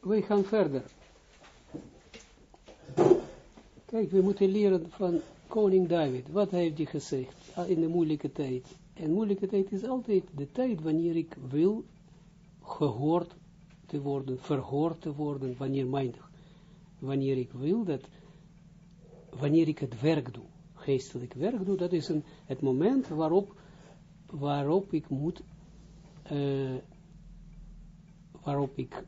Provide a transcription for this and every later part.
wij gaan verder. Kijk, we moeten leren van koning David. Wat heeft hij gezegd in de moeilijke tijd? En moeilijke tijd is altijd de tijd wanneer ik wil gehoord te worden, verhoord te worden, wanneer mijn, wanneer ik wil dat, wanneer ik het werk doe, geestelijk werk doe, dat is een, het moment waarop, waarop ik moet, uh, waarop ik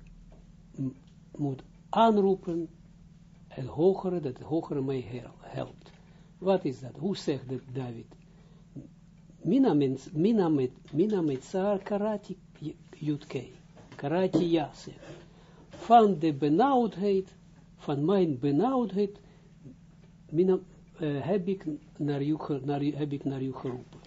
moet aanroepen het hogere, dat het hogere mij helpt. Wat is dat? Hoe zegt David? Mina met, mina met, mina met karati jutkei karati jase. Van de benauwdheid, van mijn benauwdheid, mina, uh, heb, ik naar u, naar, heb ik naar u geroepen.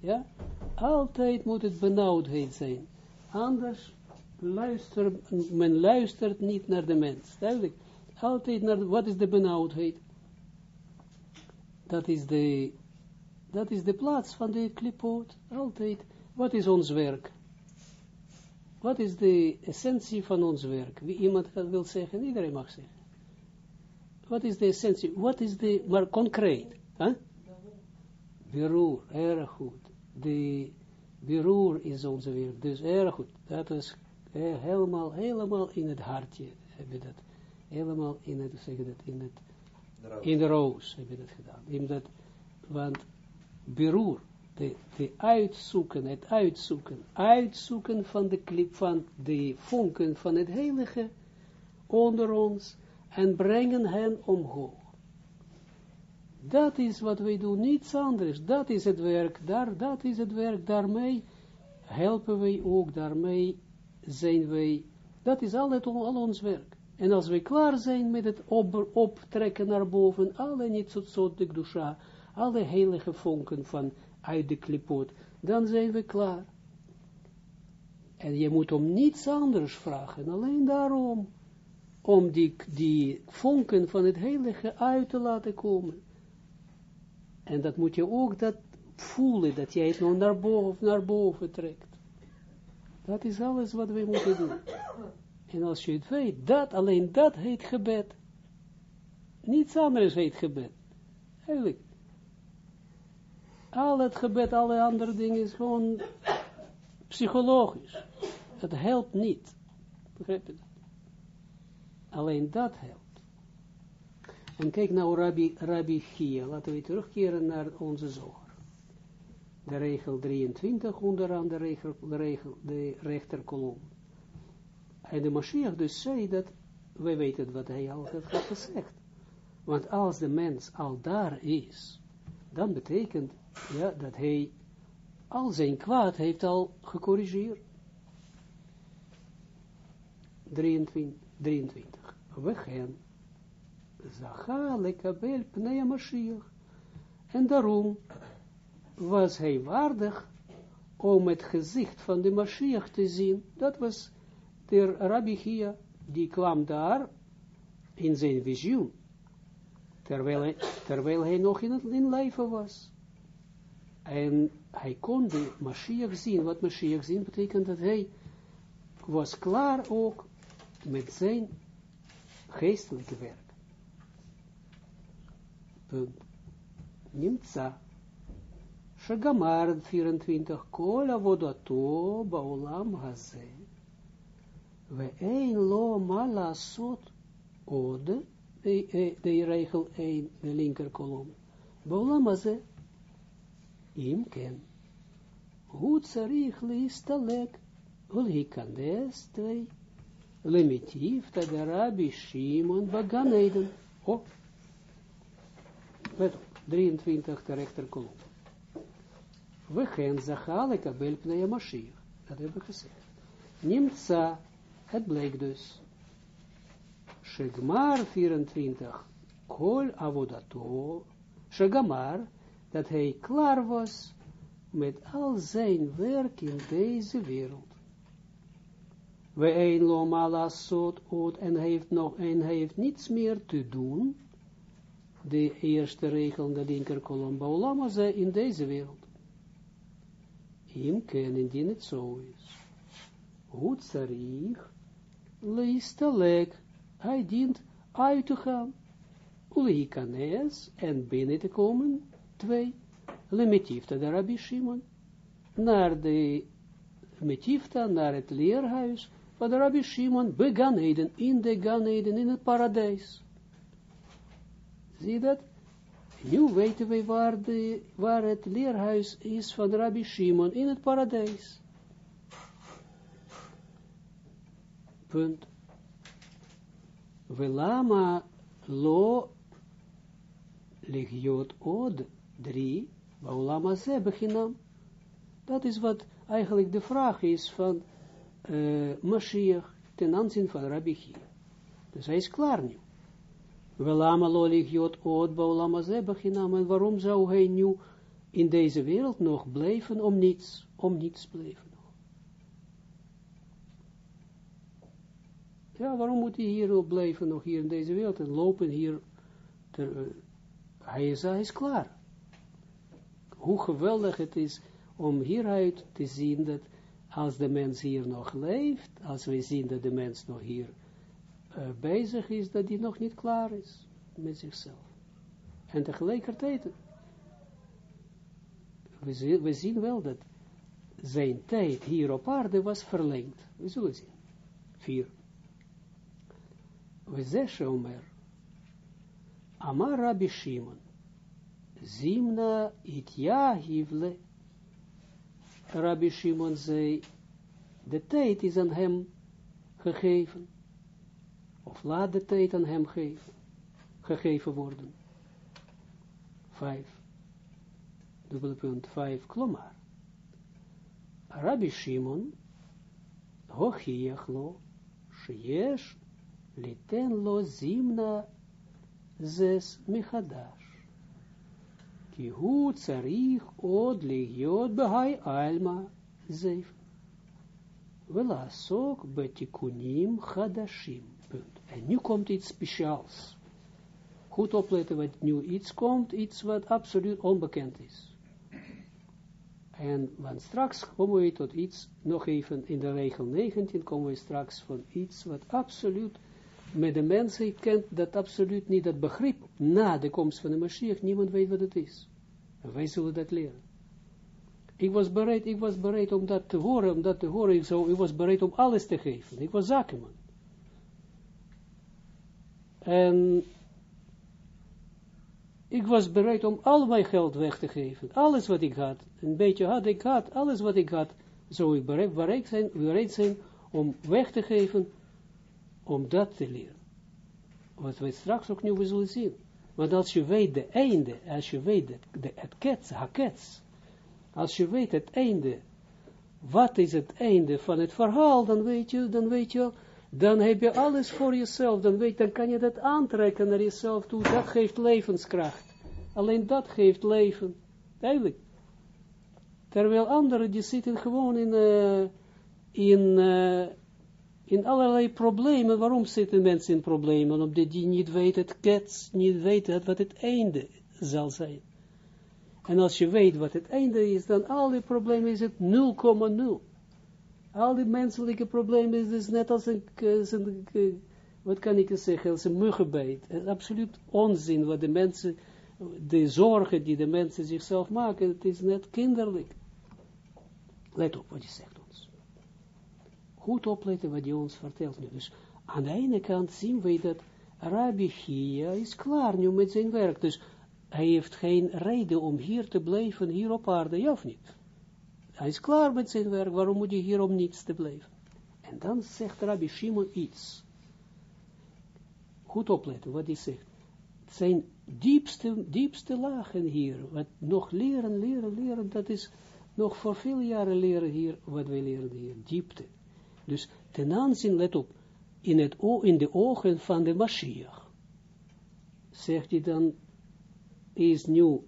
Ja? Altijd moet het benauwdheid zijn. Anders luister, men luistert niet naar de mens. Duidelijk. Altijd naar, wat is de benauwdheid? Dat is de, dat is de plaats van de klipoot. Altijd. Wat is ons werk? Wat is de essentie van ons werk? Wie iemand dat wil zeggen, iedereen mag zeggen. Wat is de essentie? Wat is de, maar concreet. Huh? Beroer, erg goed. De beroer is onze werk. Dus erg goed. Dat is eh, helemaal, helemaal in het hartje. Heb je dat. Helemaal in het, zeg dat, in het, in de roos heb je dat gedaan. In dat, want beroer de, de uitzoeken, het uitzoeken, uitzoeken van de klip, van de vonken van het heilige onder ons en brengen hen omhoog. Dat is wat wij doen, niets anders. Dat is het werk, daar, dat is het werk, daarmee helpen wij ook, daarmee zijn wij, dat is al, al ons werk. En als wij klaar zijn met het op, optrekken naar boven, alle niet zo, zo de dusha, alle heilige vonken van uit de klipot, dan zijn we klaar. En je moet om niets anders vragen, alleen daarom, om die, die vonken van het heilige uit te laten komen. En dat moet je ook dat voelen, dat jij het nog naar boven, naar boven trekt. Dat is alles wat we moeten doen. En als je het weet, dat, alleen dat heet gebed. Niets anders heet gebed. Eigenlijk. Al het gebed, alle andere dingen is gewoon psychologisch. Het helpt niet. Begrijp je dat? Alleen dat helpt. En kijk nou Rabbi, Rabbi. Laten we terugkeren naar onze zoger. De regel 23, onderaan de regel, de, rechterkolom. En de Mashiach dus zei dat, wij weten wat hij al heeft gezegd. Want als de mens al daar is, dan betekent ja, dat hij al zijn kwaad heeft al gecorrigeerd. 23, 23. We gaan. Zacha lekabel pnei Mashiach. En daarom was hij waardig om het gezicht van de Mashiach te zien. Dat was de Rabbi Gia, die kwam daar in zijn visioen, terwijl hij, terwijl hij nog in het leven was. En hij kon de Mashiach zien. Wat Mashiach zien betekent dat hij was klaar ook met zijn geestelijke werk. Punt. Shagamar 24. Kol avodato baolam haze. We een lo mala sot ode. De regel 1, de linker kolom. Baolam haze im ken. Hoe tsarich leistalek, ulhikanes twee, Eden. Oh, let op, 23 de rechterkolom. We gaan zachale kabel pnei Mashiach. Dat hebben we gezegd. Nimtza, het bleek dus. Shegmar 24, kol avodato, Shegamar, dat hij klaar was met al zijn werk in deze wereld. We een lomala sot oot en heeft nog en heeft niets meer te doen. De eerste regel, de linker kolom, baulama ze in deze wereld. Hem kennen die het zo is. Goed zarich, leistalek, hij dient uit te gaan, uleikanes, en binnen te komen, twee, lemetifta de Rabbi Shimon, naar de metifta, naar het leerhuis van de in de ganeden, in het paradijs. Zie dat? Nu weten we waar, de, waar het leerhuis is van Rabbi Shimon, in het paradijs. Punt. Velama lo ligiot od drie, baulama ze beginam. Dat is wat eigenlijk de vraag is van uh, Mashiach ten aanzien van Rabbi Chia. Dus hij is klaar nu. Beginam. En waarom zou hij nu in deze wereld nog blijven om niets, om niets blijven? Ja, waarom moet hij hier blijven, nog hier in deze wereld, en lopen hier, ter, uh, hij, is, hij is klaar. Hoe geweldig het is om hieruit te zien dat als de mens hier nog leeft, als we zien dat de mens nog hier eh, bezig is, dat hij nog niet klaar is met zichzelf. En tegelijkertijd, we, zi we zien wel dat zijn tijd hier op aarde was verlengd. We zullen zien. Vier. We zeggen omer. Amar Rabbi Shimon. Zimna it hivle. Rabbi Shimon zei, de tijd is aan hem gegeven of laat de tijd aan hem geven, gegeven worden. Vijf, dubbele punt, vijf, klomar. Rabbi Shimon, hochiach lo, liten lo zimna zes michadash. Ki hu tsarich od ligiot behai alma zeif. Vela sok betikunim chadashim. Punt. Nu komt iets speciaals. Goed opletten wat nu iets komt, iets wat absoluut onbekend is. En want straks komen we tot iets, nog even in de regel 19, komen we straks van iets wat absoluut met de mensen kent dat absoluut niet, dat begrip, na de komst van de Mashiach, niemand weet wat het is. En wij zullen dat leren. Ik was bereid, ik was bereid om dat te horen, om dat te horen, ik, zo, ik was bereid om alles te geven. Ik was zakenman. En ik was bereid om al mijn geld weg te geven. Alles wat ik had, een beetje had ik had, alles wat ik had, zou ik bereid, zijn, bereid zijn om weg te geven om dat te leren. Wat we straks ook nu zullen zien. Want als je weet de einde, als je weet de, de, het kets, hakets, als je weet het einde, wat is het einde van het verhaal, dan weet je, dan weet je, dan heb je alles voor jezelf, dan, weet, dan kan je dat aantrekken naar jezelf toe, dat geeft levenskracht. Alleen dat geeft leven, duidelijk. Terwijl anderen, die zitten gewoon in, uh, in uh, in allerlei problemen. Waarom zitten mensen in problemen? Omdat die niet weten het kets, niet weten wat het einde zal zijn. En als je weet wat het einde is, dan al problemen is het 0,0. Al die menselijke problemen is net als een, wat kan ik zeggen, als een muggenbeet. Absoluut onzin wat de mensen, de zorgen die de mensen zichzelf maken, het is net kinderlijk. Let op wat je zegt goed opletten wat hij ons vertelt nu. Dus aan de ene kant zien we dat Rabbi Chia is klaar nu met zijn werk. Dus hij heeft geen reden om hier te blijven, hier op aarde, ja of niet? Hij is klaar met zijn werk, waarom moet hij hier om niets te blijven? En dan zegt Rabbi Shimon iets. Goed opletten wat hij zegt. Het zijn diepste, diepste lagen hier, wat nog leren, leren, leren, dat is nog voor veel jaren leren hier, wat wij leren hier, diepte. Dus ten aanzien, let op, in, het, in de ogen van de Mashiach, zegt hij dan, is nu,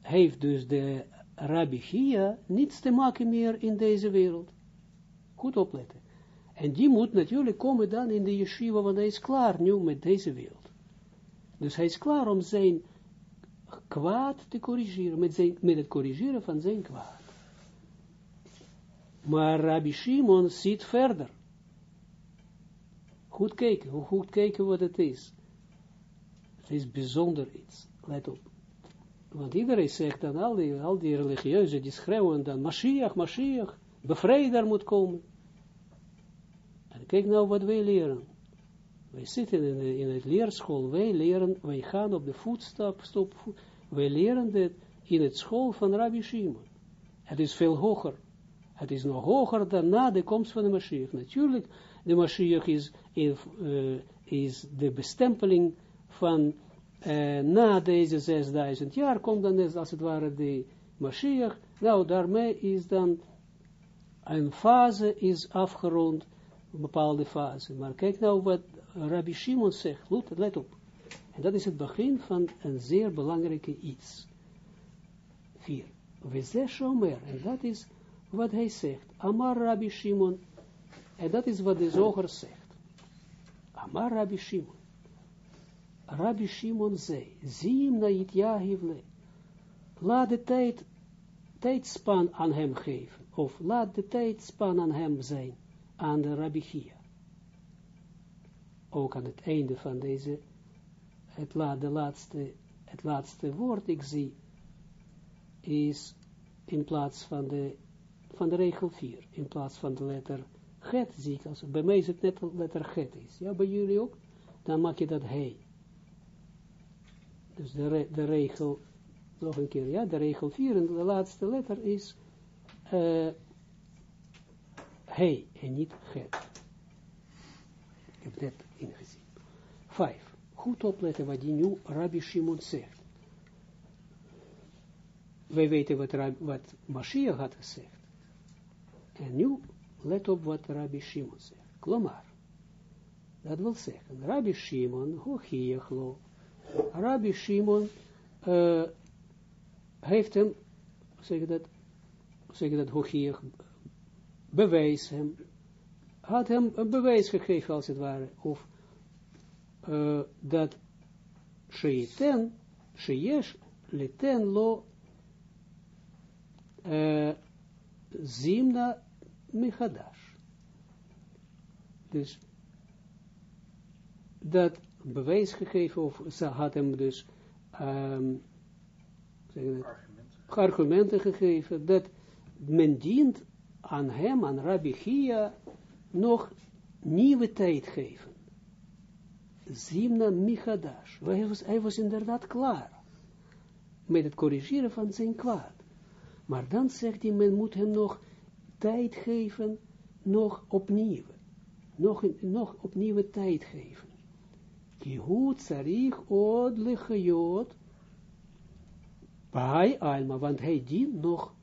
heeft dus de Rabbi Chia niets te maken meer in deze wereld. Goed opletten. En die moet natuurlijk komen dan in de yeshiva, want hij is klaar nu met deze wereld. Dus hij is klaar om zijn kwaad te corrigeren, met, met het corrigeren van zijn kwaad. Maar Rabbi Shimon ziet verder. Goed kijken, goed kijken wat het is. Het is bijzonder iets, let op. Want iedereen zegt dan, al die, al die religieuzen, die schreeuwen dan, Mashiach, Mashiach, bevrijder moet komen. En kijk nou wat wij leren. Wij zitten in, in het leerschool, wij leren, wij gaan op de voetstap, stop, wij leren dit in het school van Rabbi Shimon. Het is veel hoger. Het is nog hoger dan na de komst van de Mashiach. Natuurlijk, de Mashiach is, uh, is de bestempeling van uh, na deze 6000 jaar komt dan als het ware de Mashiach. Nou, daarmee is dan een fase is afgerond, een bepaalde fase. Maar kijk nou wat Rabbi Shimon zegt, let op. En dat is het begin van een zeer belangrijke iets. Vier. We shomer, en dat is wat hij zegt. Amar Rabbi Shimon, en dat is wat de zoger zegt. Amar Rabbi Shimon. Rabbi Shimon zei, zie hem na het Laat de tijd, tijdspan aan hem geven. Of laat de tijdspan aan hem zijn. Aan de Rabbi Chia. Ook aan het einde van deze, het, la, de laatste, het laatste woord ik zie, is in plaats van de, van de regel 4, in plaats van de letter get zie ik, als, bij mij is het net letter get is, ja, bij jullie ook, dan maak je dat hij. Dus de, de regel, nog een keer, ja, de regel 4, en de laatste letter is uh, hij, en niet get. Ik heb net ingezien. Vijf. Goed opletten wat die nu Rabbi Shimon zegt wij weten wat, wat Mashiach had gezegd. En nu, let op wat Rabbi Shimon zegt. Klomar. Dat wil zeggen, Rabbi Shimon, Hochiachlo, Rabbi Shimon uh, heeft hem, zeg dat, zeg dat Hochiach, bewijs hem, had hem een bewijs gegeven als het ware, of uh, dat Sheiten, Sheyesh, leten lo uh, Zimna Michadash. Dus dat bewijs gegeven, of ze had hem dus um, het, argumenten. gegeven, dat men dient aan hem, aan Rabbi Chia, nog nieuwe tijd geven. Zimna Michadash. Hij was, hij was inderdaad klaar met het corrigeren van zijn kwaad. Maar dan zegt hij, men moet hem nog tijd geven, nog opnieuw. Nog, nog opnieuw tijd geven. Kihu tsarich od lechayot bij alma, want hij dient nog,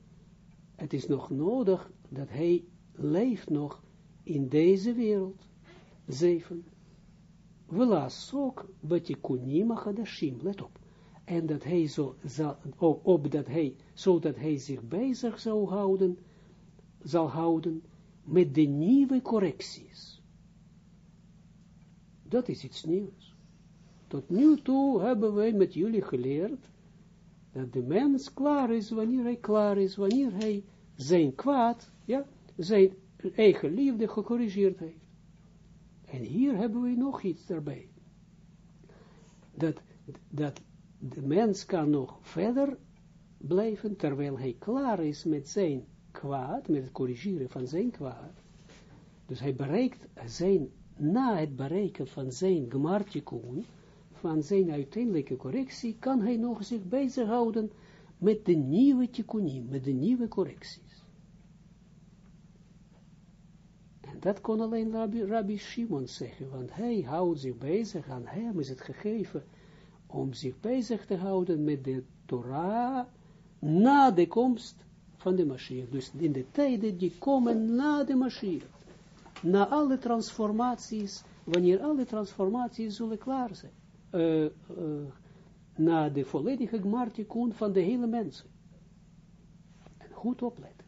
het is nog nodig dat hij leeft nog in deze wereld. Zeven. Velasok betikunim achadashim, let op en dat hij zo, zal, op, op dat hij, zodat hij zich bezig zou houden, zal houden met de nieuwe correcties. Dat is iets nieuws. Tot nu toe hebben wij met jullie geleerd, dat de mens klaar is, wanneer hij klaar is, wanneer hij zijn kwaad, ja, zijn eigen liefde gecorrigeerd heeft. En hier hebben we nog iets erbij. Dat, dat de mens kan nog verder blijven, terwijl hij klaar is met zijn kwaad, met het corrigeren van zijn kwaad. Dus hij bereikt zijn, na het bereiken van zijn gemartikun, van zijn uiteindelijke correctie, kan hij nog zich bezighouden met de nieuwe tikkunim, met de nieuwe correcties. En dat kon alleen Rabbi, Shimon zeggen, want hij houdt zich bezig, aan hem is het gegeven, om zich bezig te houden met de Torah na de komst van de Mashiach. Dus in de tijden die komen na de Mashiach. Na alle transformaties, wanneer alle transformaties zullen klaar zijn. Uh, uh, na de volledige van de hele mensen. En goed opletten.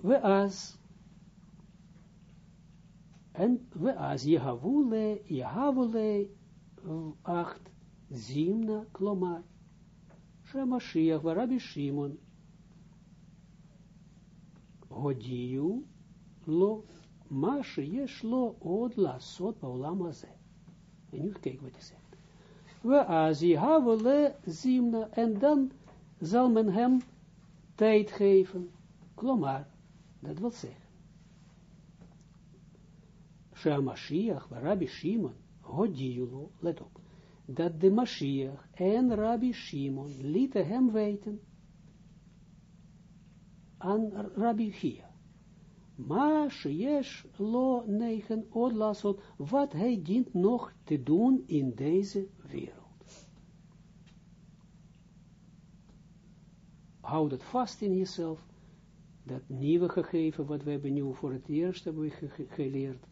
We als en we als Jehavule, Jehavule, acht, Zimna, Klomar, Shemashiach, Rabbi Shimon, Hodiu, Lo, ma sheyesh lo od lasot ba'olam. En nu kijk wat hij zegt. We azi havele zimna, en dan zal men hem tijd geven. Klomar, dat wil zeggen. Mashiach, Rabbi Shimon, Hodiulo, let op, dat de Mashiach en Rabbi Shimon lieten hem weten aan Rabbi Chia. Maar sheyesh lo negen odlasot, wat hij dient nog te doen in deze wereld. Houd het vast in jezelf, dat nieuwe gegeven, wat we hebben nu voor het eerst hebben geleerd,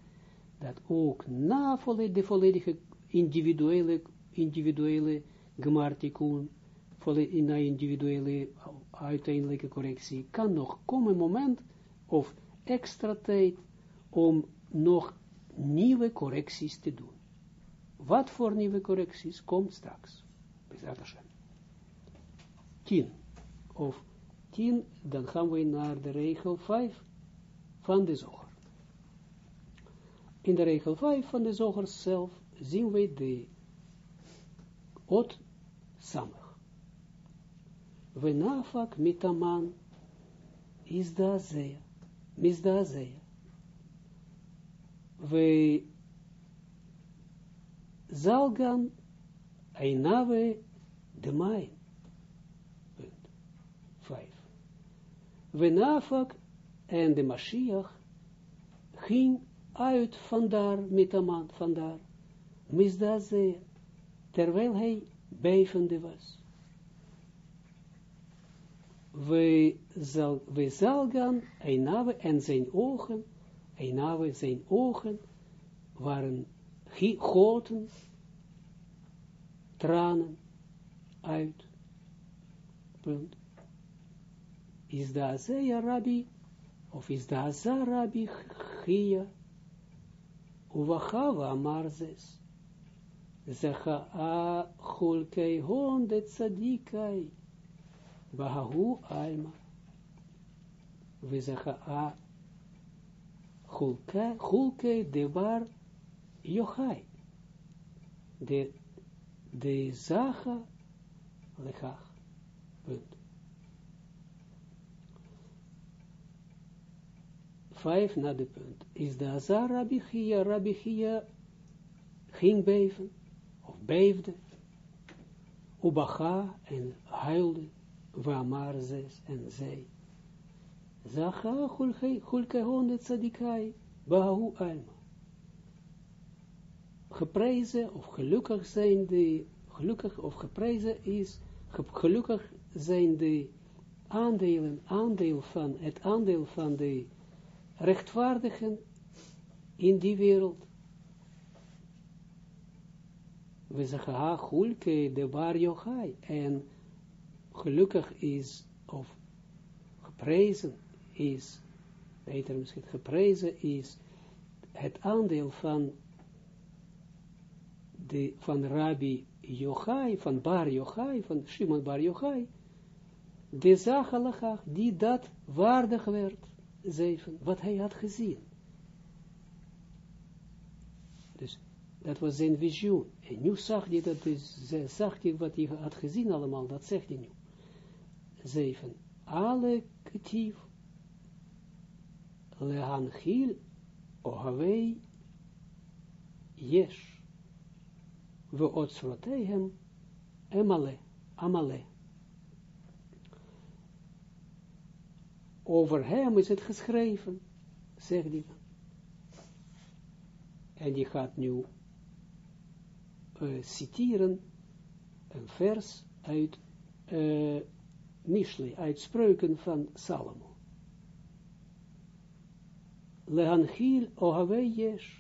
dat ook na de volledige individuele, individuele gemartikun, na individuele uiteindelijke correctie, kan nog komen moment of extra tijd om nog nieuwe correcties te doen. Wat voor nieuwe correcties komt straks? Bezat Hashem. Tien. Of tien, dan gaan we naar de regel 5 van de zoger. In de regel 5 van de zoger zelf zien we de ot samig. We nafak mitaman is da zeya. Misdazeya. We zalgan einave de mijn. Punt. Vijf. We nafak en de Mashiach ging uit vandaar, met de man vandaar, misdazeya, terwijl hij bevende was we, zal, we zalgan, Einawe en zijn ogen, Einawe zijn ogen, waren goten, tranen, uit, punt. Is da zeya rabbi, of is da za rabbi chia, uvachava amar zes, zecha a chulkei hon de tzadikai, Bahahu Alma. We zeggen A. Hulke, Hulke de bar Yochai. De, de Zacha Lechach. Punt. Vijf na punt. Is de Azar Rabbi Chia, Rabbi ging beven, of beefde, Ubacha en huilde, Wamar zes en zij. Zacha hulkehon het tzadikai, bahu alma. Geprezen of gelukkig zijn de, gelukkig of geprezen is, gelukkig zijn de aandelen, aandeel van, het aandeel van de rechtvaardigen in die wereld. We zeggen, ha, hulke de bar yochai, en gelukkig is, of geprezen is, beter misschien geprezen is, het aandeel van, de, van Rabbi Yochai, van Bar Yochai, van Shimon Bar Yochai, de Zachalachach, die dat waardig werd, zeven, wat hij had gezien. Dus dat was zijn visioen. En nu zag hij dat, dus, zag hij wat hij had gezien allemaal, dat zegt hij nu. 7. Alle ketief lehanchil ohavei yesh we otsrotehem emale amale. Over hem is het geschreven, zegt hij. En die gaat nu uh, citeren een vers uit uh, Mishle, uit spreuken van Salomo. Lehanchil ohave yesh,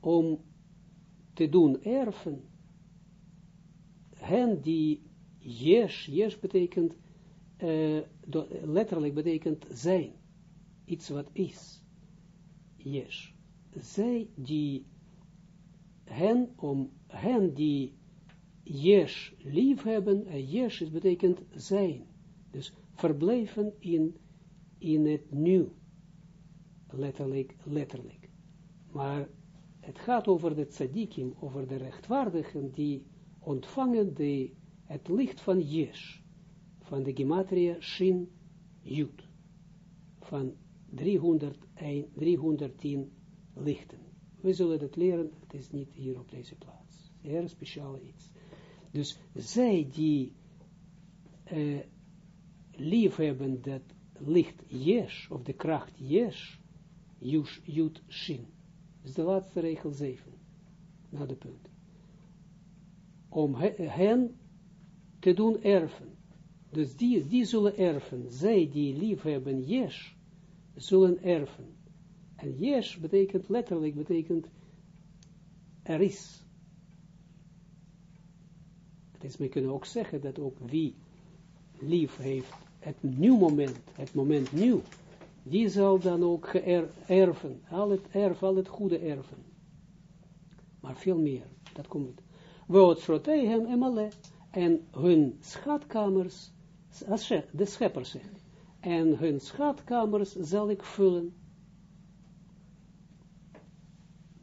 om te doen erven, hen die yesh, yesh betekent, uh, letterlijk betekent zijn, iets wat is, yesh. Zij die hen, om hen die Yesh liefhebben, en Yesh is betekent zijn. Dus verblijven in, in het nu. letterlijk, letterlijk. Maar het gaat over de tzadikim, over de rechtvaardigen die ontvangen de, het licht van Jesh, van de gematria Shin Yud, van 301, 310 lichten. We zullen het leren, het is niet hier op deze plaats. Heel speciaal iets. Dus zij die uh, lief hebben dat licht Jesh, of de kracht Jesh, Yud Shin. Dat is de laatste regel 7, na de punt. Om hen te doen erven. Dus die, die zullen erven. Zij die lief hebben Jesh, zullen erven. En Jesh betekent letterlijk, betekent er is. Dus we kunnen ook zeggen dat ook wie lief heeft het nieuw moment, het moment nieuw, die zal dan ook erven, al het erf, al het goede erven. Maar veel meer, dat komt. Woord hem emale, en hun schatkamers, de schepper zegt, en hun schatkamers zal ik vullen.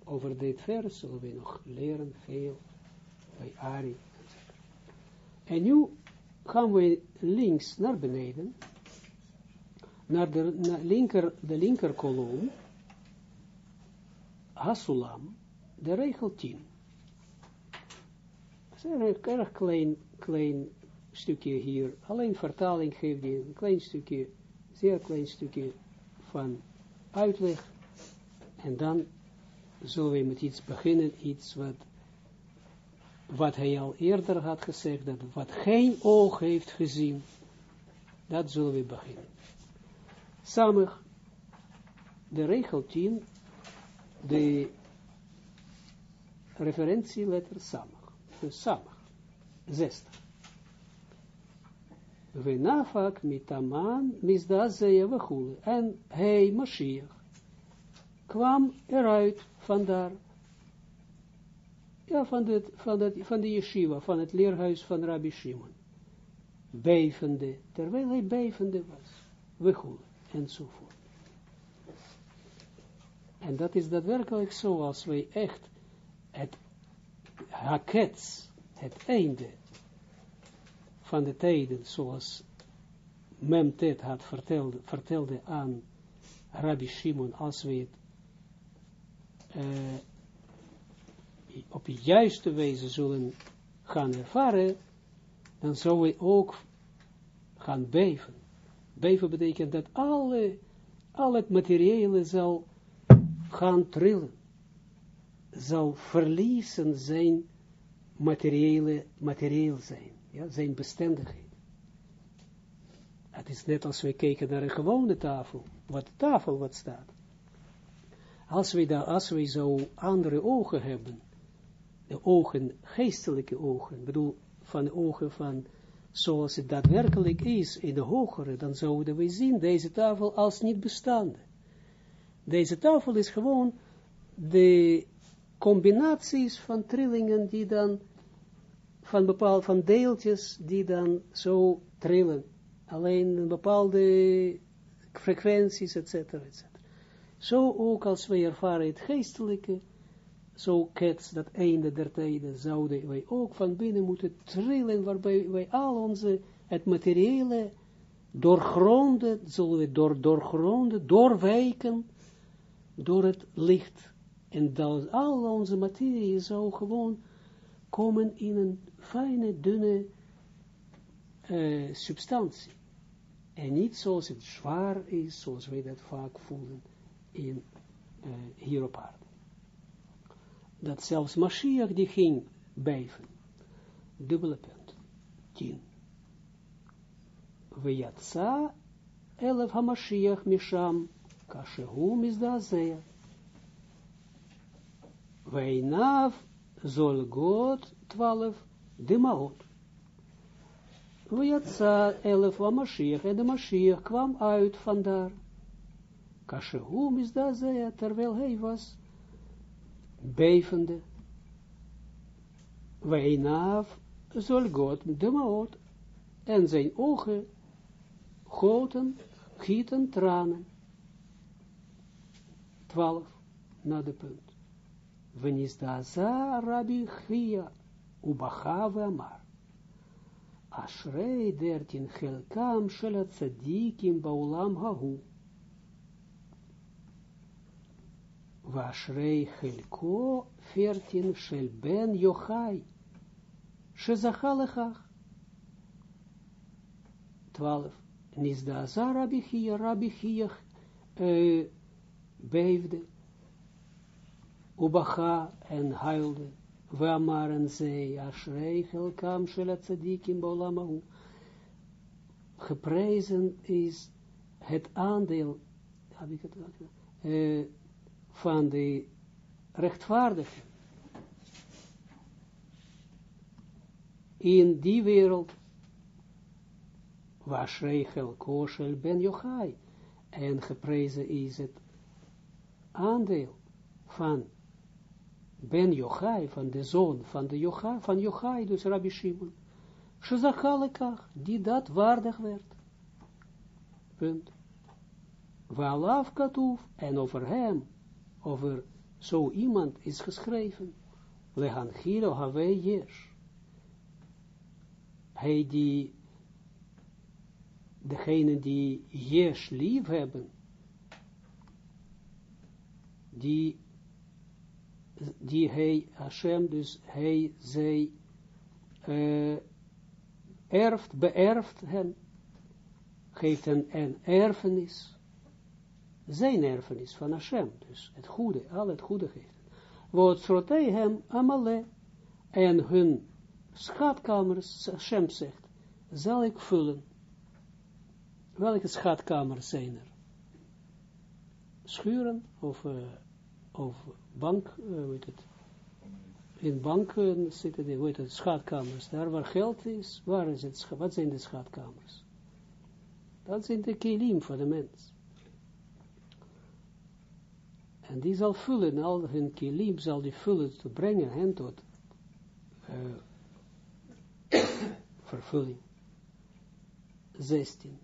Over dit vers zullen we nog leren, veel, bij Ari. En nu gaan we links naar beneden, naar de, linker, de linker kolom, Hasulam, de regel 10. Dat is een erg klein, klein stukje hier, alleen vertaling geeft die een klein stukje, zeer klein stukje van uitleg, en dan zullen we met iets beginnen, iets wat wat hij al eerder had gezegd, dat wat geen oog heeft gezien, dat zullen we beginnen. Samen, de regel 10, de referentieletter samen, dus samen, 60. We nafak mitaman misdazeya wechule. En hij, Mashiach, kwam eruit vandaar ja, van, het, van, het, van de yeshiva, van het leerhuis van Rabbi Shimon. Bevende, terwijl hij bevende was. Wegul, enzovoort. En dat is daadwerkelijk zo, als wij echt het hakets, het einde van de tijden, zoals Memtet had vertelde, vertelde aan Rabbi Shimon, als we het uh, op de juiste wijze zullen gaan ervaren, dan zullen we ook gaan beven. Beven betekent dat alle, al het materiële zal gaan trillen, zal verliezen zijn materiële, materieel zijn, ja, zijn bestendigheid. Het is net als we kijken naar een gewone tafel, wat de tafel wat staat. Als we, daar, als we zo andere ogen hebben, de ogen, geestelijke ogen, bedoel, van ogen van, zoals het daadwerkelijk is, in de hogere, dan zouden we zien deze tafel als niet bestaande. Deze tafel is gewoon de combinaties van trillingen die dan, van bepaalde, van deeltjes die dan zo trillen. Alleen bepaalde frequenties, etc. etc. Zo ook als wij ervaren het geestelijke, zo kets, dat einde der tijden, zouden wij ook van binnen moeten trillen, waarbij wij al onze, het materiële, doorgronden, zullen we door, doorgronden, doorwijken, door het licht. En dat al onze materie zou gewoon komen in een fijne, dunne uh, substantie. En niet zoals het zwaar is, zoals wij dat vaak voelen in, uh, hier op aarde dat zelfs Mashiach die ging beven. Dubbele punt. Tien. Vejatsa elef ha-Mashiach misham kashehu mizdazea. Weinav zol god twaalf demaot. Vejatsa elef ha-Mashiach en de Mashiach kwam uit vandaar. Kashehu mizdazea terwijl hij was bevende, Weinaaf zal God de maot en zijn ogen goten, gieten tranen. 12, na de punt. Venisdaza Rabbi Chia, Ubacha Amar. Ashrei dertin Chelkam Shel Tzadikim Baulam Hahu. Vashrei Chelko Fertin Shel Ben Yochai. Shezachal 12. Nisdaza Rabbi Chia, Rabbi Chia en huilde, Wamar en zei, Ashrei Helkam Shela Tzadikim Bolamahu. Geprezen is het aandeel, heb ik het uh, van de rechtvaardigen. In die wereld was regel koshel ben Yochai. En geprezen is het aandeel van ben Yochai, van de zoon van de Yochai, van Yochai, dus Rabbi Shimon. Shezachalekach, die dat waardig werd. Punt. Walaaf katuf, en over hem, over zo iemand is geschreven. Lehan Giro Hawe Yesh. Hij die degene die Jesh lief hebben, die, die hij, Hashem, dus hij, zij, uh, erft, beërft hen, geeft hen een erfenis, zijn erfenis van Hashem, dus het goede, al het goede geeft. Wat srotei hem amale, en hun schatkamers, Hashem zegt, zal ik vullen. Welke schatkamers zijn er? Schuren of, uh, of bank, uh, weet het, in banken zitten die, weet het, schatkamers. Daar waar geld is, waar is het, wat zijn de schatkamers? Dat zijn de kilim voor de mens. En die zal vullen, al hun kilim zal die vullen te brengen hen tot uh, vervulling. 16.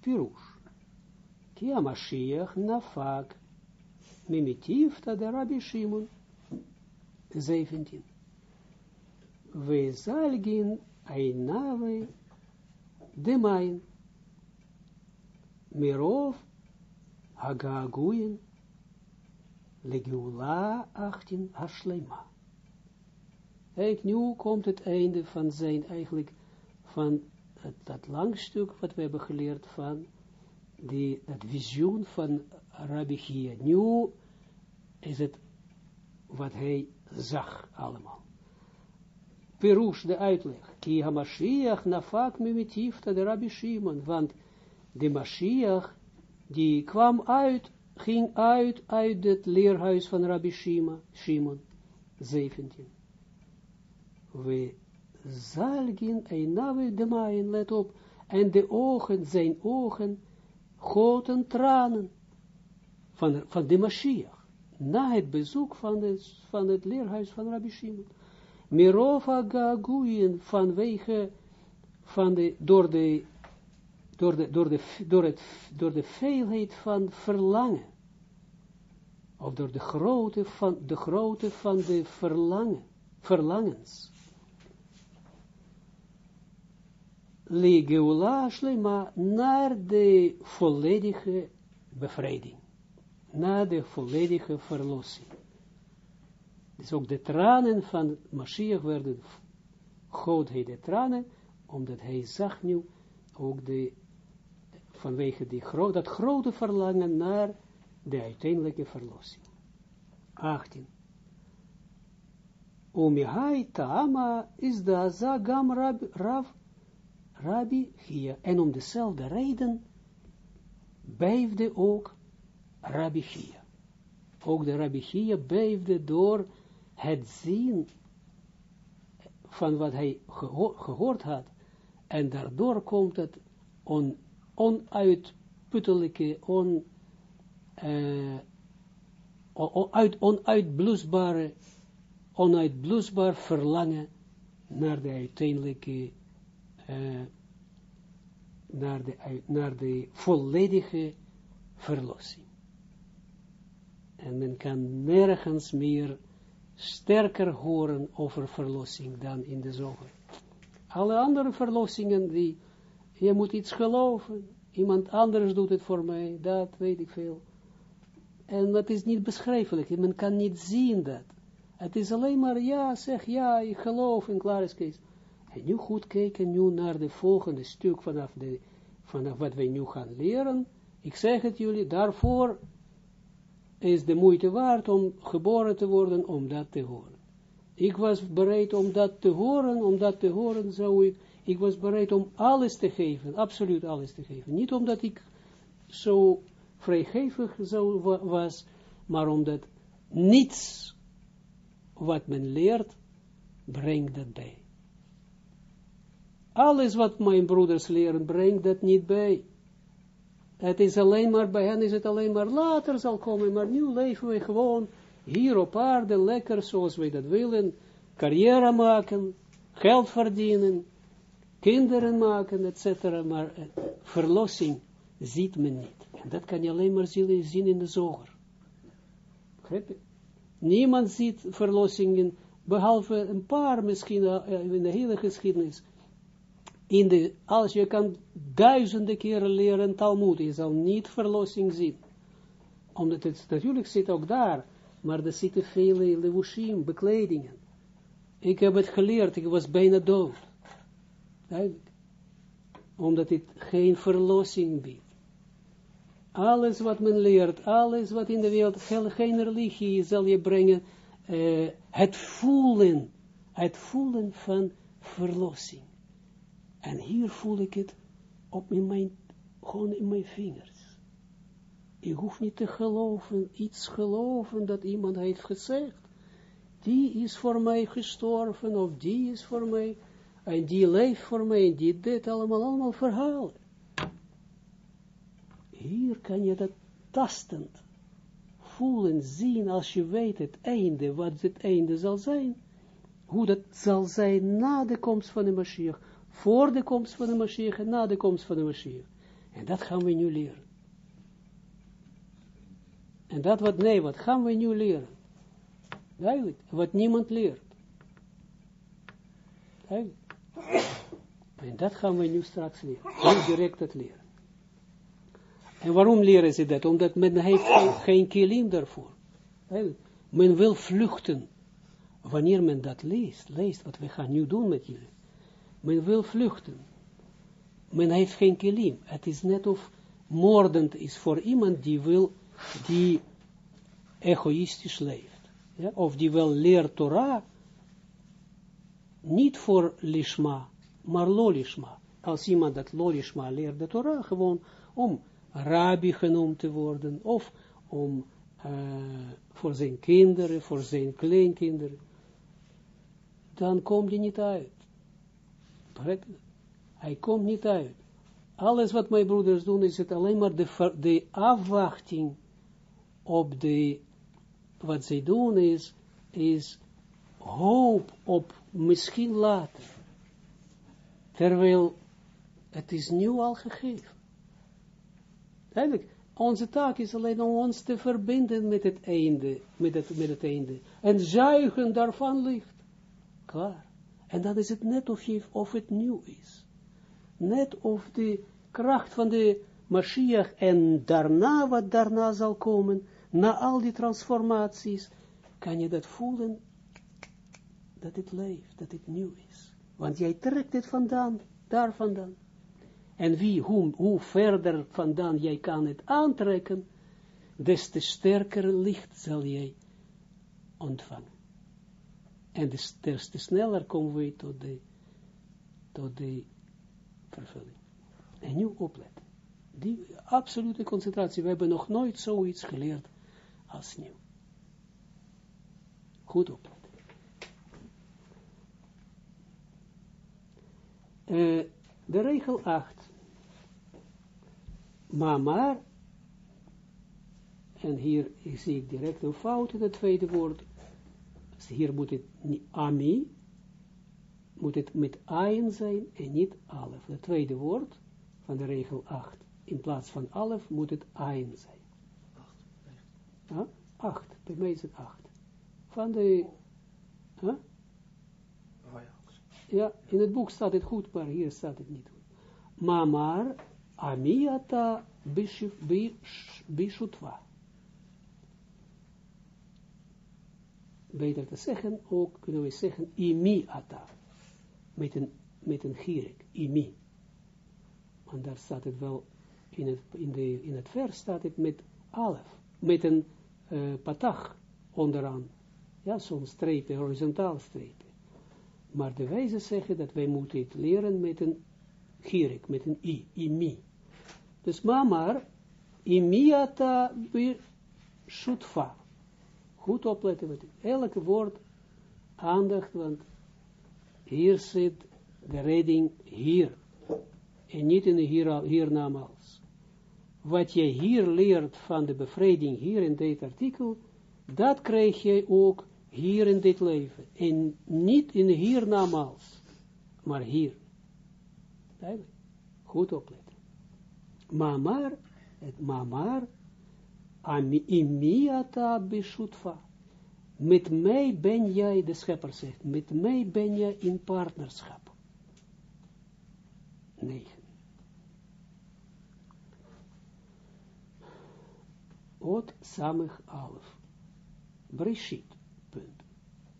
Pirush. Ki Mashiach nafak. Mimitifta de Rabbi Shimon. 17. We zalgin einave de mijn. Mirov hagaguyen. Legiula 18 Hashlema. Kijk, nu komt het einde van zijn, eigenlijk, van dat lang stuk wat we hebben geleerd van die, dat visioen van Rabbi Gia. Nu is het wat hij zag allemaal. Perush, de uitleg. Ki ha-Mashiach nafak mimitifta de Rabbi Shimon. Want de Mashiach, die kwam uit, ging uit, uit het leerhuis van Rabbi Shima, Shimon. 17. We zalgin einawe de maaien, let op, en de ogen, zijn ogen, goten tranen van, van de Mashiach, na het bezoek van, het, van het leerhuis van Rabbi Shimon. Mirova gaguien vanwege, van de, door de, door de, door de, door het, door de veelheid van verlangen, of door de grootte van, de grootte van de verlangen, verlangens. le geula shlema naar de volledige bevrijding, naar de volledige verlossing. Dus ook de tranen van Mashiach werden hij de tranen, omdat hij zag nu ook de, vanwege die gro dat grote verlangen naar de uiteindelijke verlossing. 18. Omihai Tama is de Azagam Rav Rabbi Gia. En om dezelfde reden beefde ook Rabbi Gia. Ook de Rabbi Gia beefde door het zien van wat hij gehoord had. En daardoor komt het on, onuitputtelijke, on, uh, onuit, onuitblusbare, verlangen naar de uiteindelijke uh, naar, de, naar de volledige verlossing. men kan nergens meer sterker horen over verlossing dan in de zoger. Alle andere verlossingen, die, je moet iets geloven, iemand anders doet het voor mij, dat weet ik veel. En dat is niet beschrijfelijk, men kan niet zien dat. Het is alleen maar, ja, zeg ja, ik geloof en klaar is Kees. En nu goed kijken, nu naar de volgende stuk vanaf, de, vanaf wat wij nu gaan leren. Ik zeg het jullie, daarvoor is de moeite waard om geboren te worden, om dat te horen. Ik was bereid om dat te horen, om dat te horen zou ik, ik was bereid om alles te geven, absoluut alles te geven. Niet omdat ik zo vrijgevig zo was, maar omdat niets wat men leert, brengt dat bij. Alles wat mijn broeders leren, brengt dat niet bij. Het is alleen maar, bij hen is het alleen maar later zal komen, maar nu leven we gewoon hier op aarde, lekker zoals wij dat willen, carrière maken, geld verdienen, kinderen maken, etc. Maar verlossing ziet men niet. En dat kan je alleen maar zien in de zoger. Begrijp je? Niemand ziet verlossingen, behalve een paar misschien eh, in de hele geschiedenis. In de, als je kan duizenden keren leren Talmud, je zal niet verlossing zien. Omdat het natuurlijk zit ook daar, maar er zitten vele levushim, bekledingen. Ik heb het geleerd, ik was bijna dood. Omdat het geen verlossing biedt. Alles wat men leert, alles wat in de wereld, geen religie zal je brengen, uh, het voelen, het voelen van verlossing. En hier voel ik het op in mijn, gewoon in mijn vingers. Ik hoef niet te geloven, iets geloven dat iemand heeft gezegd. Die is voor mij gestorven, of die is voor mij, en die leeft voor mij, die dit allemaal, allemaal verhalen. Hier kan je dat tastend voelen, zien, als je weet het einde, wat het einde zal zijn. Hoe dat zal zijn na de komst van de Mashiach, voor de komst van de Mashiach en na de komst van de Mashiach. En dat gaan we nu leren. En dat wat, nee, wat gaan we nu leren? Duidelijk, wat niemand leert. Duidelijk. En dat gaan we nu straks leren. Nu direct het leren. En waarom leren ze dat? Omdat men heeft geen, geen kilim daarvoor. Men wil vluchten. Wanneer men dat leest, leest wat we gaan nu doen met jullie. Men wil vluchten. Men heeft geen kilim. Het is net of moordend is voor iemand die wil, die egoïstisch leeft. Ja? Of die wel leert Torah, niet voor lishma, maar lolishma. Als iemand dat lolishma leert de Torah, gewoon om rabbi genoemd te worden, of om uh, voor zijn kinderen, voor zijn kleinkinderen, dan komt hij niet uit. Hij komt niet uit. Alles wat mijn broeders doen, is het alleen maar de, de afwachting op de, wat zij doen is, is hoop op misschien later. Terwijl het is nu al gegeven. Eigenlijk, onze taak is alleen om ons te verbinden met het einde, met het, met het einde. En zuigen daarvan licht. Klaar. En dan is het net of, je, of het nieuw is. Net of de kracht van de Mashiach en daarna wat daarna zal komen, na al die transformaties, kan je dat voelen, dat het leeft, dat het nieuw is. Want jij trekt het vandaan, daar vandaan. En wie, hoe, hoe verder vandaan jij kan het aantrekken, des te sterker licht zal jij ontvangen. En des, te sneller komen we tot de, tot de vervulling. En nu opletten. Die absolute concentratie. We hebben nog nooit zoiets geleerd als nu. Goed opletten. Uh, de regel 8 maar, en hier zie ik direct een fout in het tweede woord, dus hier moet het niet ami, moet het met ayin zijn en niet alef. Het tweede woord van de regel 8, in plaats van alef moet het ayin zijn. 8. 8. Bij mij is het acht. Van de, huh? Ja. in het boek staat het goed, maar hier staat het niet goed. Maar, maar, amiata bishutva. Beter te zeggen, ook kunnen we zeggen, imiata. Met een, met een gierik, imi. Want daar staat het wel, in het, in, de, in het vers staat het met alef, met een uh, patach onderaan. Ja, zo'n streepje, horizontaal streepje. Maar de wijze zeggen dat wij moeten het leren met een gierik, met een i, imi. Dus mamar, imiata bir shutfa. Goed opletten met elke woord, aandacht, want hier zit de redding hier. En niet in de hier, hiernamaals. Wat je hier leert van de bevrijding hier in dit artikel, dat krijg je ook hier in dit leven. En niet in de hiernamaals, maar hier. Duidelijk. Goed opletten. Mamar, het mamar, imiata bishutfa. Met mij ben jij, de schepper zegt, met mij ben je in partnerschap. 9. Ot samig alf. Breshit.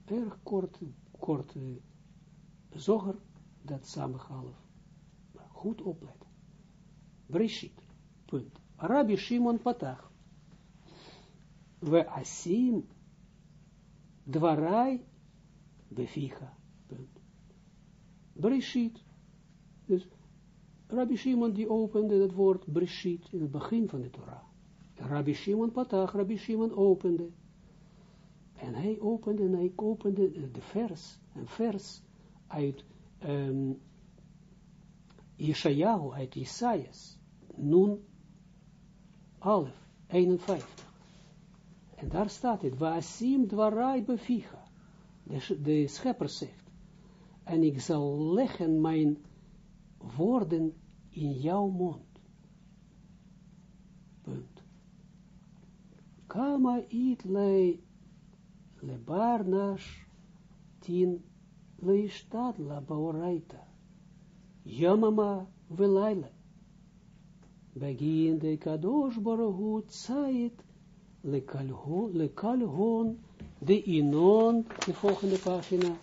Erg kort, kort uh, zoger, dat alf. Goed opletten. Breshit. Punt. Rabbi Shimon Patach. We asim dwarai beficha. Punt. Breshit. Dus Rabbi Shimon die opende het woord Breshit in het begin van de Torah. Rabbi Shimon patach, Rabbi Shimon opende. En hij opende en hij opende de vers, een vers uit um, Yeshayahu, uit Isaias, nun Alef, 51. En daar staat het, Waasim dwarai beficha. De, de schepper zegt, en ik zal leggen mijn woorden in jouw mond. Punt. Kama it le lebarnash tin leishtad la baoraita. Yamama velaila. Begin de kadosh baruhu tzait lekalhon de inon, de volgende pagina,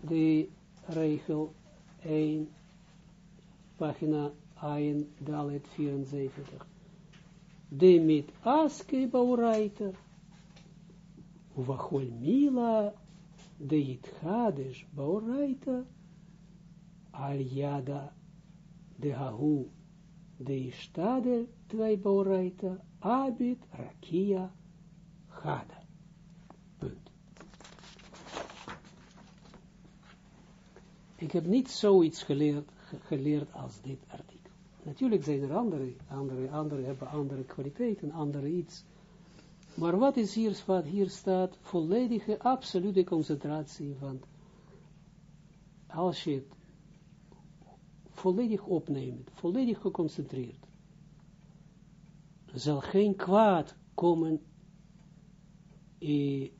de regel 1 pagina 1, dalet 74. De mit aske bauraita, uvachol mila, de itchades bauraita, al yada de hahu, de ishtade twee bauraita, abit rakia chada. Punt. Ik heb niet zoiets geleerd geleerd als dit artikel. Natuurlijk zijn er andere, andere, andere hebben andere kwaliteiten, andere iets. Maar wat is hier, wat hier staat, volledige, absolute concentratie van, als je het volledig opneemt, volledig geconcentreerd, zal geen kwaad komen in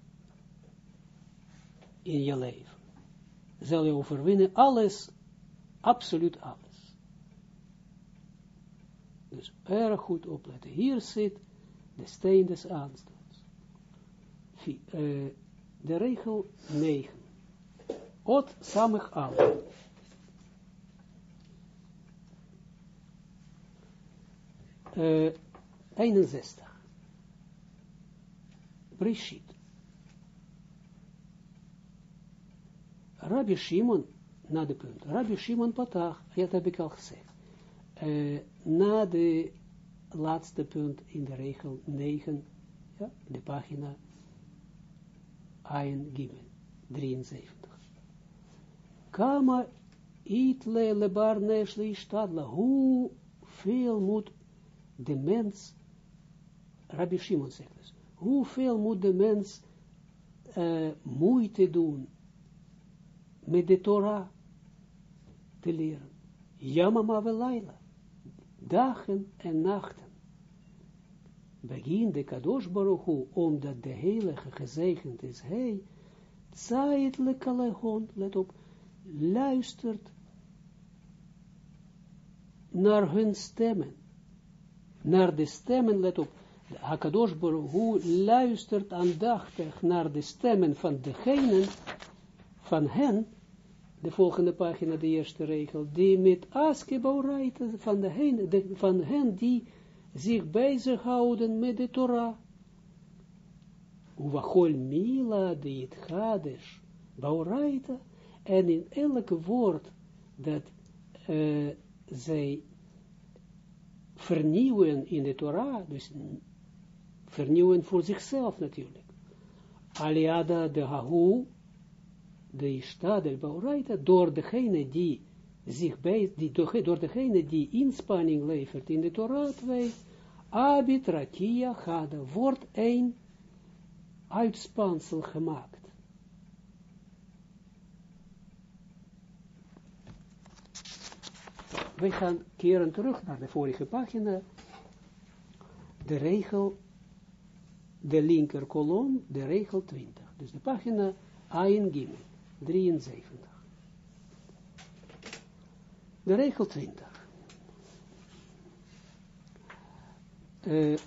je leven. Zal je overwinnen alles Absoluut alles. Dus erg goed opletten. Hier zit de steen des aanstoots. Uh, de regel 9. Ot samig al. Uh, 61. Brishit. Rabbi Shimon na de punt. Rabbi Shimon Patach, dat heb ik al gezegd. Uh, na de laatste punt in de regel 9, ja, de pagina 1 Gimel, 73. Kama itle lebar neshli stadla, hoe veel moet de mens, Rabbi Shimon zegt dus, hoeveel moet de mens uh, moeite doen met de Torah, te leren. Yamama velaila. Dagen en nachten. begin de Kadosh omdat de heilige gezegend is hij, Zayit lekalehon, let op, luistert naar hun stemmen, naar de stemmen, let op, Hakadosh Baruch Hu luistert aandachtig naar de stemmen van degenen, van hen, de volgende pagina, de eerste regel, die met askebouwrijten van, de hen, van hen die zich bezighouden met de Torah. Uvachol mila het gadesh, bouwrijten, en in elke woord dat uh, zij vernieuwen in de Torah, dus vernieuwen voor zichzelf natuurlijk. Aliada de Hahu, de Ishtadel Bauraita, door degene die zich bij, die, door degene die inspanning levert in de Torah 2, Abit Rakia Gada, wordt een uitspansel gemaakt. We gaan keren terug naar de vorige pagina, de regel de linker kolom, de regel 20. Dus de pagina Ayin Gimel, 73. De regel 20. Uh,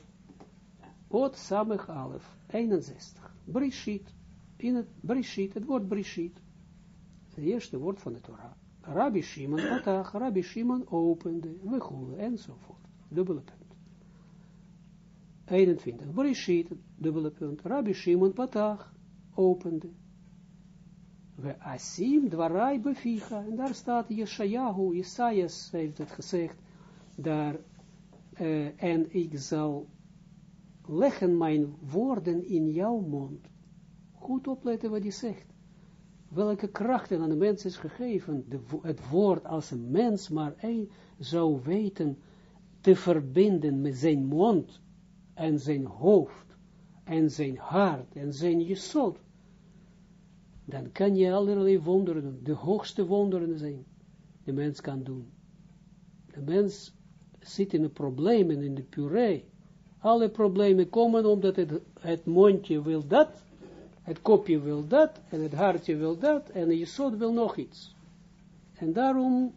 Ot Samech Alef, 61. Brishit, in het Brishit, het woord Brishit, het eerste woord van de Torah. Rabbi Shimon Patach, Rabbi Shimon opende, we goelen, enzovoort. Dubbele punt. 21. Brishit, dubbele punt. Rabbi Shimon Patach opende. We asim dwarai. En daar staat Yeshayahu, Isaias heeft het gezegd, daar, en ik zal leggen mijn woorden in jouw mond. Goed opletten wat hij zegt. Welke krachten aan de mens is gegeven, de, het woord als een mens maar één zou weten te verbinden met zijn mond, en zijn hoofd, en zijn hart, en zijn jesot, dan kan je allerlei wonderen doen, de hoogste wonderen zijn, de mens kan doen. De mens zit in de problemen, in de puree. Alle problemen komen omdat het, het mondje wil dat, het kopje wil dat, en het hartje wil dat, en de jesot wil nog iets. En daarom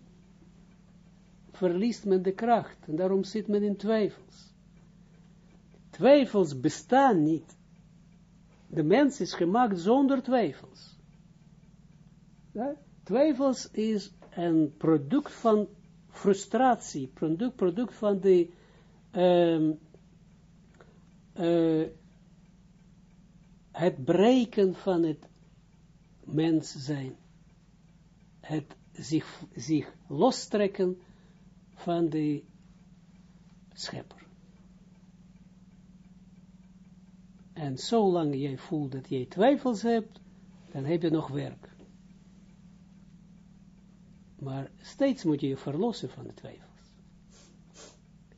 verliest men de kracht, en daarom zit men in twijfels. Twijfels bestaan niet. De mens is gemaakt zonder twijfels. Twijfels is een product van frustratie, product, product van de um, uh, het breken van het mens zijn. Het zich, zich lostrekken van de schepper. En zolang jij voelt dat jij twijfels hebt, dan heb je nog werk. Maar steeds moet je je verlossen van de twijfels.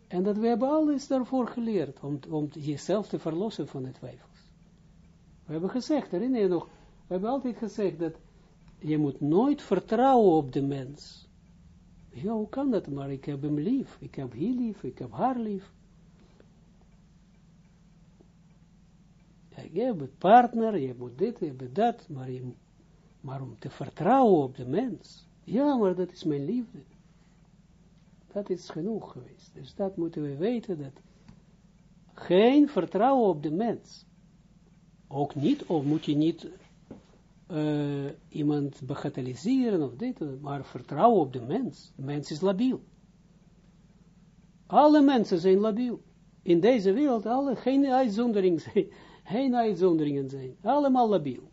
En dat we hebben alles daarvoor geleerd, om, om jezelf te verlossen van de twijfels. We hebben gezegd, herinner je nog, we hebben altijd gezegd dat je moet nooit vertrouwen op de mens. Ja, hoe kan dat? Maar ik heb hem lief, ik heb hier lief, ik heb haar lief. je hebt partner, je moet dit, je moet dat, maar om te vertrouwen op de mens, ja, maar dat is mijn liefde. Dat is genoeg geweest. Dus dat moeten we weten, dat geen vertrouwen op de mens. Ook niet, of moet je niet uh, iemand bagatelliseren of dit, maar vertrouwen op de mens. De mens is labiel. Alle mensen zijn labiel. In deze wereld, alle, geen uitzondering zijn geen uitzonderingen zijn. Allemaal labiel.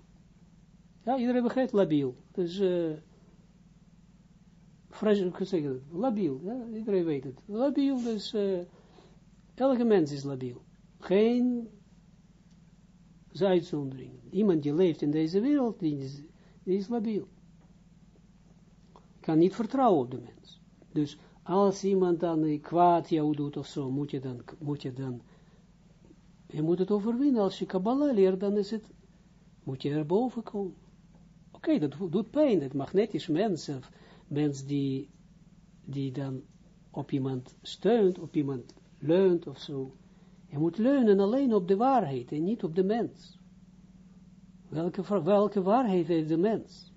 Ja, iedereen begrijpt labiel. Dus, uh, zeggen, labiel, ja, iedereen weet het. Labiel, dus, uh, elke mens is labiel. Geen uitzondering. Iemand die leeft in deze wereld, die is, die is labiel. Kan niet vertrouwen op de mens. Dus, als iemand dan kwaad jou doet of zo, moet je dan, moet je dan je moet het overwinnen. Als je Kabbalah leert, dan is het, moet je erboven komen. Oké, dat doet pijn. Het magnetisch mens, mens die, die dan op iemand steunt, op iemand leunt of zo. Je moet leunen alleen op de waarheid en niet op de mens. Welke, welke waarheid heeft de mens?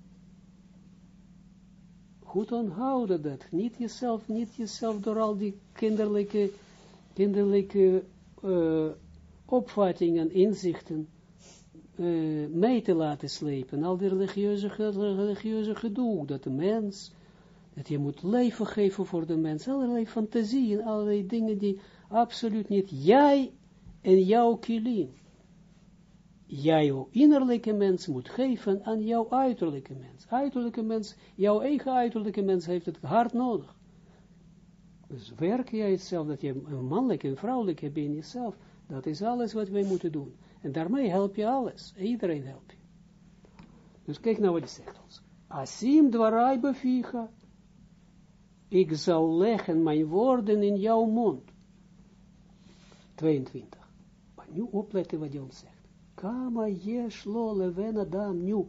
Goed onthouden dat. Niet jezelf, niet jezelf door al die kinderlijke, kinderlijke uh, opvattingen, inzichten uh, mee te laten slepen. Al die religieuze, religieuze gedoe, dat de mens, dat je moet leven geven voor de mens. Allerlei fantasieën, allerlei dingen die absoluut niet jij en jouw kilim jouw innerlijke mens moet geven aan jouw uiterlijke mens. Uiterlijke mens, jouw eigen uiterlijke mens heeft het hard nodig. Dus werk jij jezelf, dat je een mannelijke en vrouwelijke hebt in jezelf, dat is alles wat wij moeten doen. En daarmee help je alles. Iedereen helpt je. Dus kijk nou wat hij zegt ons. Asim dwarai beficha. Ik zal leggen mijn woorden in jouw mond. 22. Maar nu opletten wat hij ons zegt. Kama yesh lo leven adam. Nu,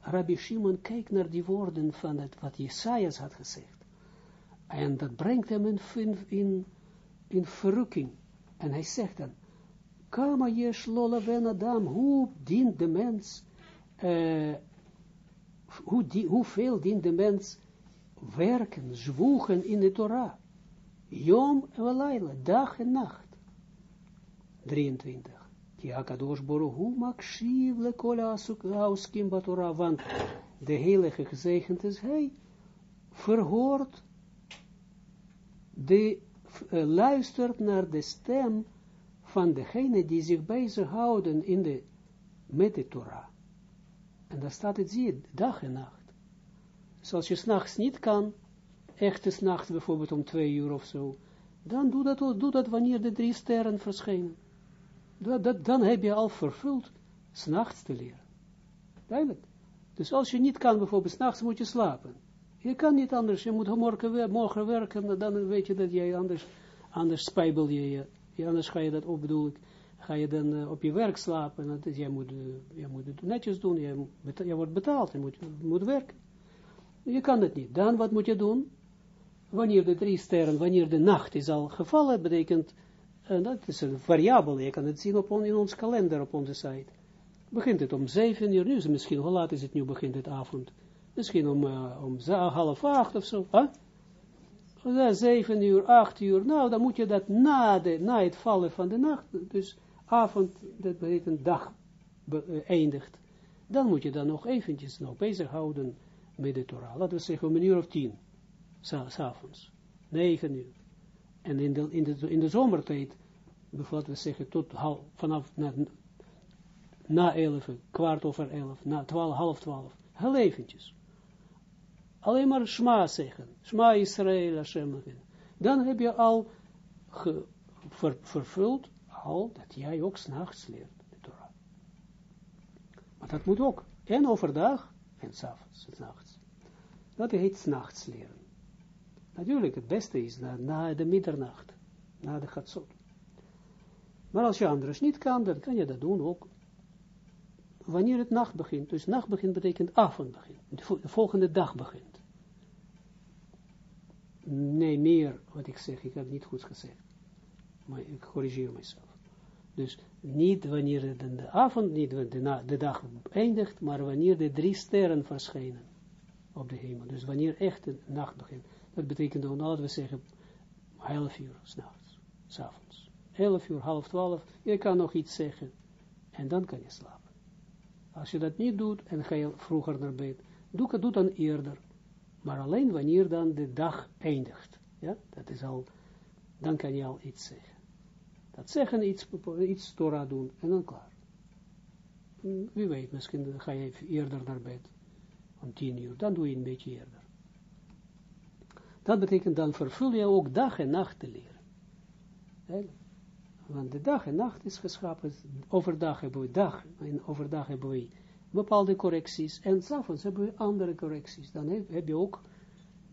Rabbi Shimon kijkt naar die woorden van het, wat Jesajas had gezegd. En dat brengt hem in, in, in verrukking. En hij zegt dan, Kama yesh lo leven adam. Hoe dient de mens, uh, hoe die, hoeveel dient de mens werken, zwoegen in de Torah. Yom en dag en nacht. 23. Ki akadosh boruhu makshiv lekol auskim batora, want de heilige gezegend is hij, verhoort, de, uh, luistert naar de stem van degene die zich bezighouden in de, met de Torah. En daar staat het, zie dag en nacht. Zoals je s'nachts niet kan, echte s'nachts bijvoorbeeld om twee uur of zo, dan doe dat, doe dat wanneer de drie sterren verschijnen dan heb je al vervuld s'nachts te leren. Duidelijk. Dus als je niet kan, bijvoorbeeld s'nachts moet je slapen. Je kan niet anders, je moet morgen, werken, dan weet je dat jij anders, anders spijbel je je. Anders ga je dat op, ik, ga je dan uh, op je werk slapen. Dat jij, moet, uh, moet het netjes doen, jij wordt betaald, je moet, moet werken. Je kan het niet. Dan wat moet je doen? Wanneer de drie sterren, wanneer de nacht is al gevallen, betekent en dat is een variabele, je kan het zien op in ons kalender op onze site. Begint het om 7 uur, nu is het misschien, hoe laat is het nu, begint het avond? Misschien om, uh, om half acht of zo? Huh? 7 uur, 8 uur, nou dan moet je dat na, de, na het vallen van de nacht, dus avond, dat betekent dag beëindigt, dan moet je dan nog eventjes nog bezighouden met de Torah. Laten we zeggen om een uur of tien, s'avonds, 9 uur. En in de, in de, in de zomertijd, bijvoorbeeld we zeggen, tot half, vanaf na, na elf, kwart over elf, na twaalf, half twaalf, heel. Alleen maar Shma zeggen, Shma Israël Hashem. Dan heb je al ver, vervuld, al dat jij ook s'nachts leert, de Torah. Maar dat moet ook, en overdag, en s'avonds, s'nachts. Dat heet s'nachts leren. Natuurlijk, het beste is na, de middernacht, na de gatsot. Maar als je anders niet kan, dan kan je dat doen ook. Wanneer het nacht begint, dus nacht begint betekent avond begint, de volgende dag begint. Nee, meer wat ik zeg, ik heb niet goed gezegd. Maar ik corrigeer mezelf. Dus niet wanneer de, de avond, niet de, de dag eindigt, maar wanneer de drie sterren verschijnen op de hemel. Dus wanneer echt de nacht begint. Dat betekent dan, laten we zeggen, half uur s'nachts, s'avonds. Elf uur, half twaalf, je kan nog iets zeggen. En dan kan je slapen. Als je dat niet doet, en ga je vroeger naar bed, doe het dan eerder. Maar alleen wanneer dan de dag eindigt. Ja, dat is al, dan kan je al iets zeggen. Dat zeggen, iets, iets Torah doen, en dan klaar. Wie weet, misschien ga je eerder naar bed. Om tien uur, dan doe je een beetje eerder. Dat betekent dan vervul je ook dag en nacht te leren. Want de dag en nacht is geschapen, overdag hebben we dag, en overdag hebben we bepaalde correcties, en s'avonds hebben we andere correcties. Dan heb, je ook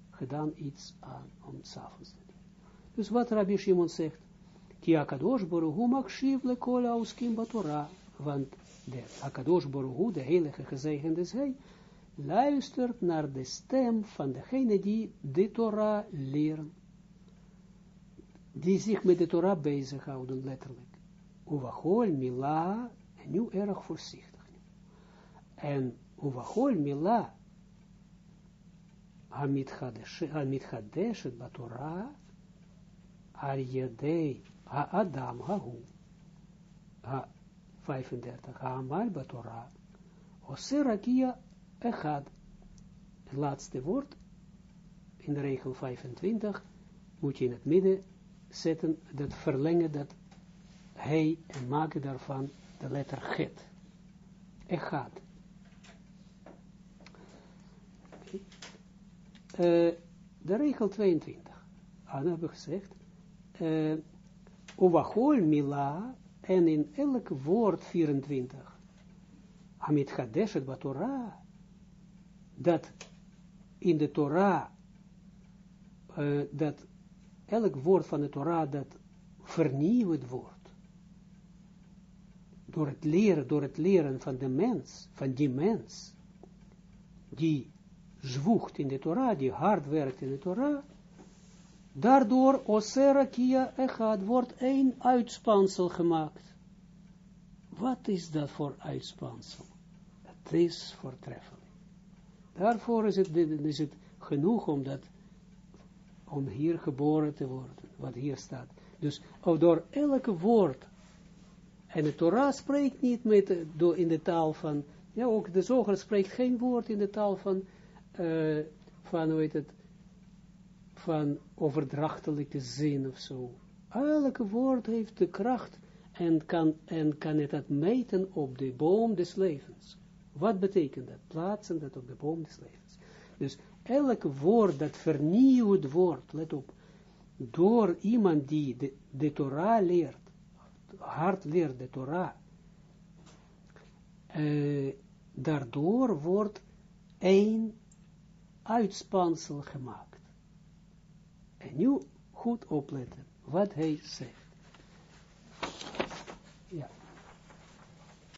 gedaan iets aan om s'avonds te doen. Dus wat Rabbi Shimon zegt, ki akadosh makshiv batora, want de akadosh boruhu, de heilige gezegende is hij, luistert naar de stem van degene die de Torah leren. Die zich met de Torah bezighouden, letterlijk. Uvachol mila, en nu erg voorzichtig. En uvachol mila, המתחדשת בתורה על ידי האדם ההוא, ה-35, העמל בתורה, עושה רקיע Echad. Het laatste woord, in de regel 25, moet je in het midden zetten, dat verlengen, dat hij, en maken daarvan de letter get. Echad. gaat. Eh, de regel 22. Aan ah, hebben gezegd, eh, Ovachol mila, en in elk woord 24. Amit gadeshet batora. Batorah, dat in de Torah, uh, dat elk woord van de Torah dat vernieuwd wordt. Door het leren, door het leren van de mens, van die mens, die zwoegt in de Torah, die hard werkt in de Torah, daardoor osera echad wordt één uitspansel gemaakt. Wat is dat voor uitspansel? Het is voortreffelijk. Daarvoor is het, is het genoeg om, dat, om hier geboren te worden, wat hier staat. Dus door elke woord, en de Torah spreekt niet met, door in de taal van, ja ook de zoger spreekt geen woord in de taal van uh, van, hoe heet het, van overdrachtelijke zin of zo. Elke woord heeft de kracht en kan, en kan het meten op de boom des levens. Wat betekent dat? Plaatsen dat op de boom des levens. Dus elke woord dat vernieuwd wordt, let op, door iemand die de, Torah leert, hard leert de Torah, uh, daardoor wordt één uitspansel gemaakt. En nu goed opletten wat hij zegt. Ja.